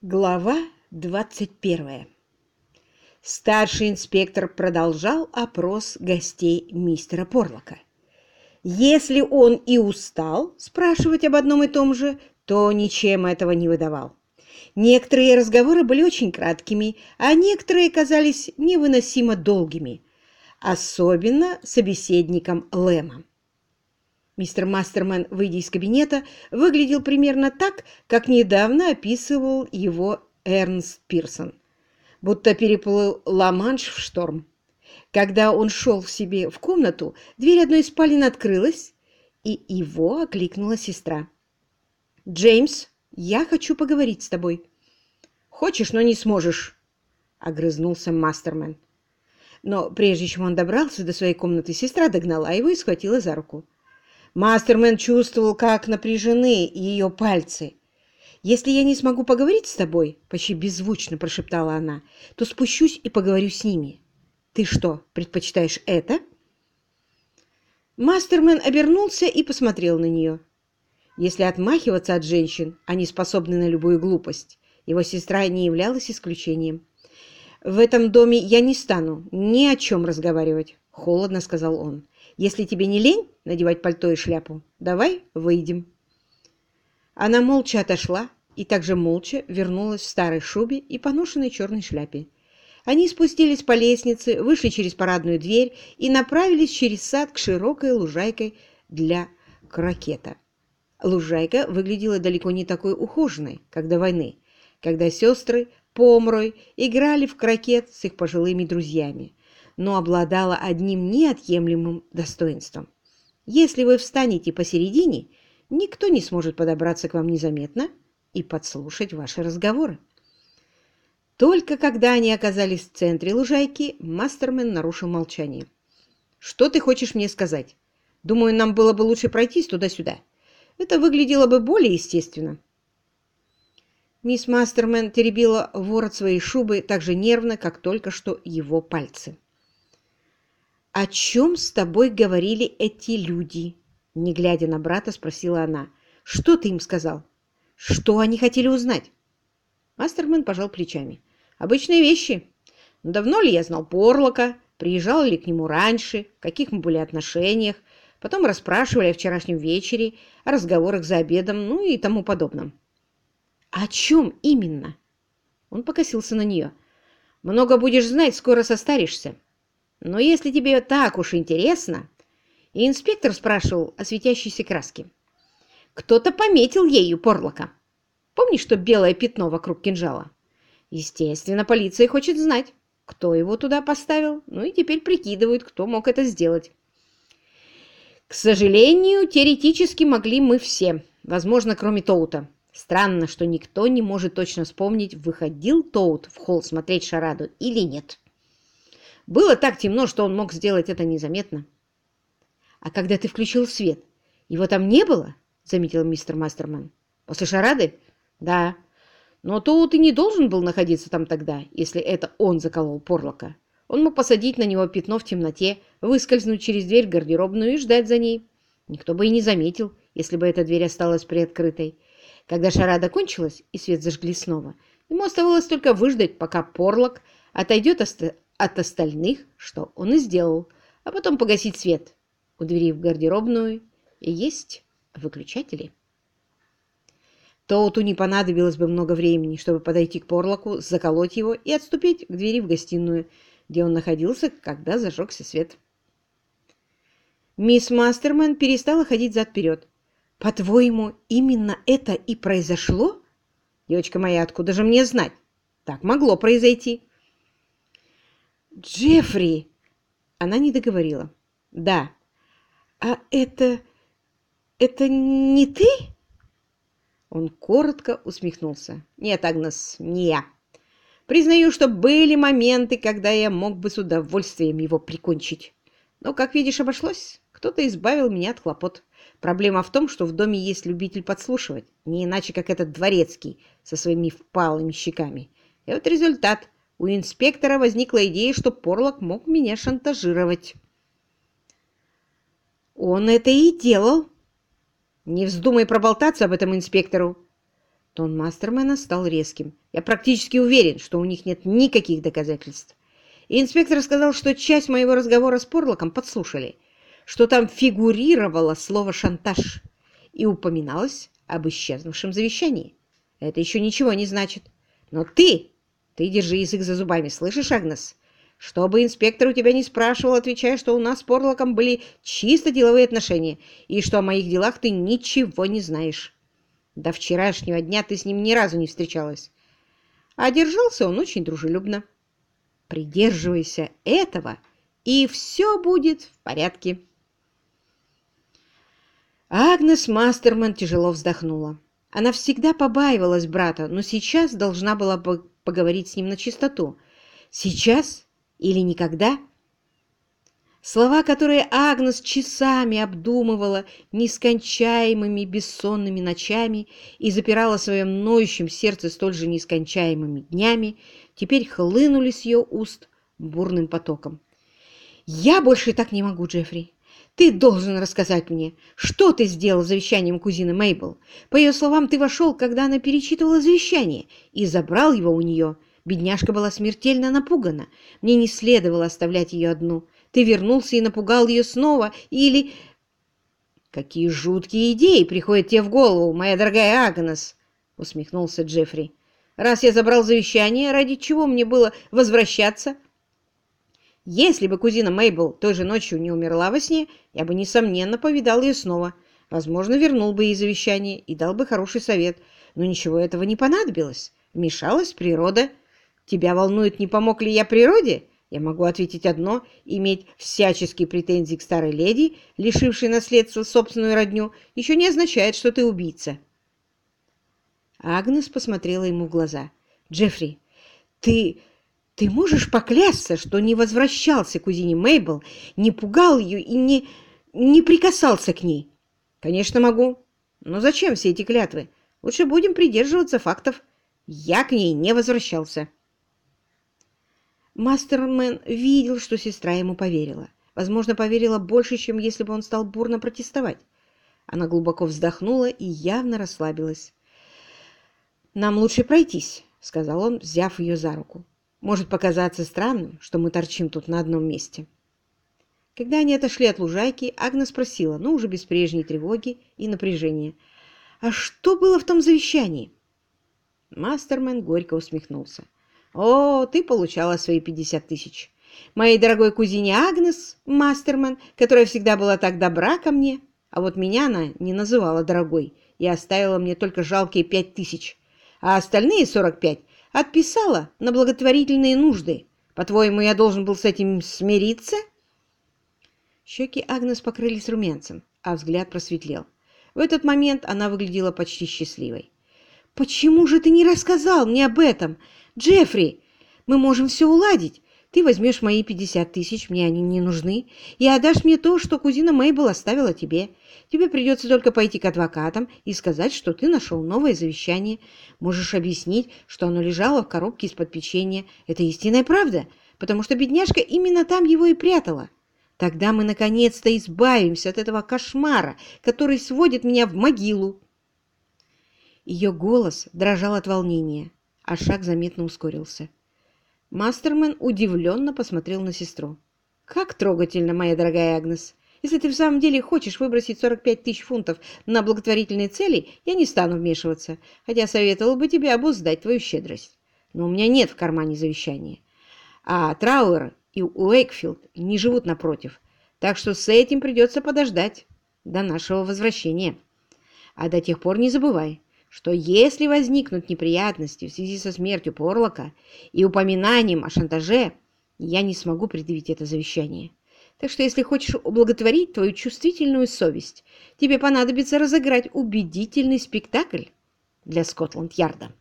Глава 21. Старший инспектор продолжал опрос гостей мистера Порлока. Если он и устал спрашивать об одном и том же, то ничем этого не выдавал. Некоторые разговоры были очень краткими, а некоторые казались невыносимо долгими, особенно собеседником Лэмом. Мистер Мастерман, выйдя из кабинета, выглядел примерно так, как недавно описывал его Эрнст Пирсон, будто переплыл Ла-Манш в шторм. Когда он шел в себе в комнату, дверь одной из спален открылась, и его окликнула сестра. «Джеймс, я хочу поговорить с тобой». «Хочешь, но не сможешь», — огрызнулся Мастерман. Но прежде чем он добрался до своей комнаты, сестра догнала его и схватила за руку. Мастермен чувствовал, как напряжены ее пальцы. «Если я не смогу поговорить с тобой, — почти беззвучно прошептала она, — то спущусь и поговорю с ними. Ты что, предпочитаешь это?» Мастермен обернулся и посмотрел на нее. Если отмахиваться от женщин, они способны на любую глупость. Его сестра не являлась исключением. «В этом доме я не стану ни о чем разговаривать», — холодно сказал он. Если тебе не лень надевать пальто и шляпу, давай выйдем. Она молча отошла и также молча вернулась в старой шубе и поношенной черной шляпе. Они спустились по лестнице, вышли через парадную дверь и направились через сад к широкой лужайке для крокета. Лужайка выглядела далеко не такой ухоженной, как до войны, когда сестры Помрой играли в крокет с их пожилыми друзьями но обладала одним неотъемлемым достоинством. Если вы встанете посередине, никто не сможет подобраться к вам незаметно и подслушать ваши разговоры. Только когда они оказались в центре лужайки, Мастермен нарушил молчание. «Что ты хочешь мне сказать? Думаю, нам было бы лучше пройтись туда-сюда. Это выглядело бы более естественно». Мисс Мастермен теребила ворот своей шубы так же нервно, как только что его пальцы. «О чем с тобой говорили эти люди?» Не глядя на брата, спросила она. «Что ты им сказал? Что они хотели узнать?» Мастермен пожал плечами. «Обычные вещи. Но давно ли я знал Порлока? Приезжал ли к нему раньше? В каких мы были отношениях? Потом расспрашивали о вчерашнем вечере, о разговорах за обедом, ну и тому подобном». «О чем именно?» Он покосился на нее. «Много будешь знать, скоро состаришься. Но если тебе так уж интересно... И инспектор спрашивал о светящейся краске. Кто-то пометил ею порлока. Помнишь, что белое пятно вокруг кинжала? Естественно, полиция хочет знать, кто его туда поставил, ну и теперь прикидывают, кто мог это сделать. К сожалению, теоретически могли мы все, возможно, кроме Тоута. Странно, что никто не может точно вспомнить, выходил Тоут в холл смотреть шараду или нет. Было так темно, что он мог сделать это незаметно. «А когда ты включил свет, его там не было?» — заметил мистер Мастерман. «После шарады?» «Да. Но тут и не должен был находиться там тогда, если это он заколол Порлока. Он мог посадить на него пятно в темноте, выскользнуть через дверь в гардеробную и ждать за ней. Никто бы и не заметил, если бы эта дверь осталась приоткрытой. Когда шарада кончилась и свет зажгли снова, ему оставалось только выждать, пока Порлок отойдет от остальных, что он и сделал, а потом погасить свет у двери в гардеробную и есть выключатели. Тоуту не понадобилось бы много времени, чтобы подойти к Порлоку, заколоть его и отступить к двери в гостиную, где он находился, когда зажегся свет. Мисс Мастерман перестала ходить зад-вперед. «По-твоему, именно это и произошло?» «Девочка моя, откуда же мне знать? Так могло произойти». «Джеффри!» Она не договорила. «Да». «А это... это не ты?» Он коротко усмехнулся. «Нет, Агнес, не я. Признаю, что были моменты, когда я мог бы с удовольствием его прикончить. Но, как видишь, обошлось. Кто-то избавил меня от хлопот. Проблема в том, что в доме есть любитель подслушивать, не иначе, как этот дворецкий со своими впалыми щеками. И вот результат. У инспектора возникла идея, что Порлок мог меня шантажировать. Он это и делал. Не вздумай проболтаться об этом инспектору. Тон Мастермена стал резким. «Я практически уверен, что у них нет никаких доказательств. И инспектор сказал, что часть моего разговора с Порлоком подслушали, что там фигурировало слово «шантаж» и упоминалось об исчезнувшем завещании. Это еще ничего не значит. Но ты, ты держи язык за зубами, слышишь, Агнес? Чтобы инспектор у тебя не спрашивал, отвечай, что у нас с Порлоком были чисто деловые отношения и что о моих делах ты ничего не знаешь. До вчерашнего дня ты с ним ни разу не встречалась. А держался он очень дружелюбно. Придерживайся этого, и все будет в порядке. Агнес Мастерман тяжело вздохнула. Она всегда побаивалась брата, но сейчас должна была поговорить с ним на чистоту. Сейчас или никогда? Слова, которые Агнес часами обдумывала нескончаемыми бессонными ночами и запирала в своем ноющем сердце столь же нескончаемыми днями, теперь хлынули с ее уст бурным потоком. «Я больше так не могу, Джеффри. Ты должен рассказать мне, что ты сделал с завещанием кузины Мейбл. По ее словам, ты вошел, когда она перечитывала завещание, и забрал его у нее. Бедняжка была смертельно напугана. Мне не следовало оставлять ее одну. Ты вернулся и напугал ее снова, или... «Какие жуткие идеи приходят тебе в голову, моя дорогая Агнес!» — усмехнулся Джеффри. «Раз я забрал завещание, ради чего мне было возвращаться?» Если бы кузина Мейбл той же ночью не умерла во сне, я бы, несомненно, повидал ее снова. Возможно, вернул бы ей завещание и дал бы хороший совет. Но ничего этого не понадобилось. Вмешалась природа. Тебя волнует, не помог ли я природе? Я могу ответить одно. Иметь всяческие претензии к старой леди, лишившей наследства собственную родню, еще не означает, что ты убийца. Агнес посмотрела ему в глаза. «Джеффри, ты ты можешь поклясться, что не возвращался к кузине Мейбл, не пугал ее и не, не прикасался к ней? Конечно, могу. Но зачем все эти клятвы? Лучше будем придерживаться фактов. Я к ней не возвращался. Мастермен видел, что сестра ему поверила. Возможно, поверила больше, чем если бы он стал бурно протестовать. Она глубоко вздохнула и явно расслабилась. «Нам лучше пройтись», — сказал он, взяв ее за руку. Может показаться странным, что мы торчим тут на одном месте. Когда они отошли от лужайки, Агна спросила, но уже без прежней тревоги и напряжения, «А что было в том завещании?» Мастермен горько усмехнулся. «О, ты получала свои пятьдесят тысяч. Моей дорогой кузине Агнес, Мастермен, которая всегда была так добра ко мне, а вот меня она не называла дорогой и оставила мне только жалкие пять тысяч, а остальные сорок пять Отписала на благотворительные нужды. По-твоему, я должен был с этим смириться?» Щеки Агнес покрылись румянцем, а взгляд просветлел. В этот момент она выглядела почти счастливой. «Почему же ты не рассказал мне об этом? Джеффри, мы можем все уладить. Ты возьмешь мои 50 тысяч, мне они не нужны, и отдашь мне то, что кузина Мейбл оставила тебе. Тебе придется только пойти к адвокатам и сказать, что ты нашел новое завещание. Можешь объяснить, что оно лежало в коробке из-под печенья. Это истинная правда, потому что бедняжка именно там его и прятала. Тогда мы наконец-то избавимся от этого кошмара, который сводит меня в могилу. Ее голос дрожал от волнения, а шаг заметно ускорился. Мастермен удивленно посмотрел на сестру. «Как трогательно, моя дорогая Агнес! Если ты в самом деле хочешь выбросить 45 тысяч фунтов на благотворительные цели, я не стану вмешиваться, хотя советовал бы тебе обуздать твою щедрость. Но у меня нет в кармане завещания. А Трауэр и Уэйкфилд не живут напротив, так что с этим придется подождать до нашего возвращения. А до тех пор не забывай, что если возникнут неприятности в связи со смертью Порлока и упоминанием о шантаже, я не смогу предъявить это завещание. Так что если хочешь ублаготворить твою чувствительную совесть, тебе понадобится разыграть убедительный спектакль для Скотланд-Ярда.